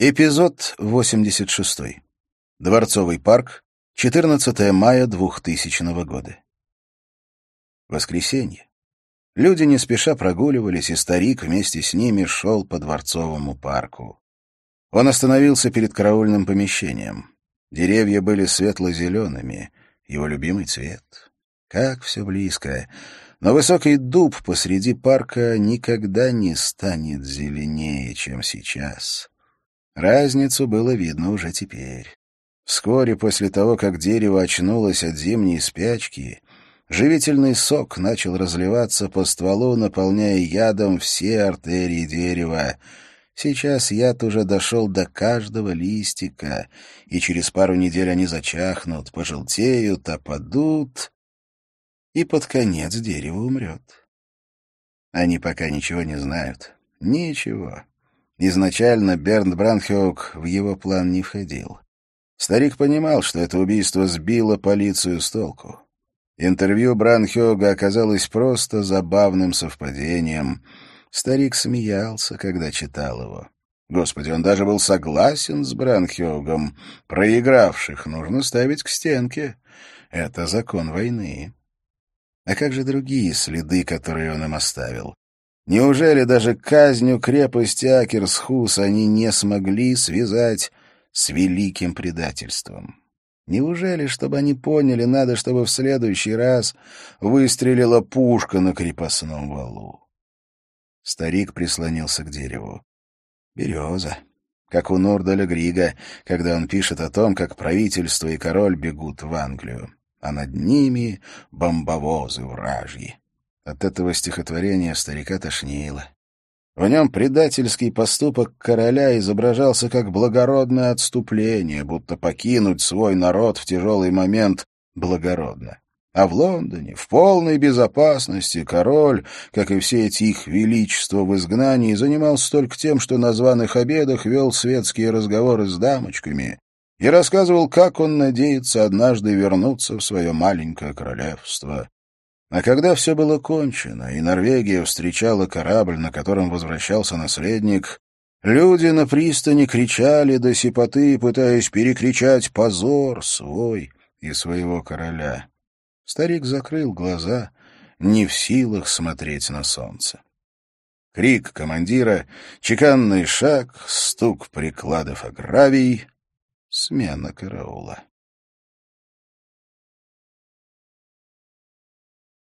Эпизод 86. Дворцовый парк, 14 мая 2000 года. Воскресенье. Люди не спеша прогуливались, и старик вместе с ними шел по Дворцовому парку. Он остановился перед караульным помещением. Деревья были светло-зелеными, его любимый цвет. Как все близко. Но высокий дуб посреди парка никогда не станет зеленее, чем сейчас. Разницу было видно уже теперь. Вскоре после того, как дерево очнулось от зимней спячки, живительный сок начал разливаться по стволу, наполняя ядом все артерии дерева. Сейчас яд уже дошел до каждого листика, и через пару недель они зачахнут, пожелтеют, опадут, и под конец дерево умрет. Они пока ничего не знают. Ничего. Изначально Бернт Бранхиок в его план не входил. Старик понимал, что это убийство сбило полицию с толку. Интервью Бранхиога оказалось просто забавным совпадением. Старик смеялся, когда читал его. Господи, он даже был согласен с Бранхиогом. Проигравших нужно ставить к стенке. Это закон войны. А как же другие следы, которые он им оставил? Неужели даже казнью крепости Акерсхус они не смогли связать с великим предательством? Неужели, чтобы они поняли, надо, чтобы в следующий раз выстрелила пушка на крепостном валу? Старик прислонился к дереву. Береза. Как у Нордаля Грига, когда он пишет о том, как правительство и король бегут в Англию. А над ними бомбовозы вражьи. От этого стихотворения старика тошнило. В нем предательский поступок короля изображался как благородное отступление, будто покинуть свой народ в тяжелый момент благородно. А в Лондоне, в полной безопасности, король, как и все эти их величества в изгнании, занимался только тем, что на званых обедах вел светские разговоры с дамочками и рассказывал, как он надеется однажды вернуться в свое маленькое королевство. А когда все было кончено, и Норвегия встречала корабль, на котором возвращался наследник, люди на пристани кричали до сипоты, пытаясь перекричать позор свой и своего короля. Старик закрыл глаза, не в силах смотреть на солнце. Крик командира, чеканный шаг, стук прикладов о смена караула.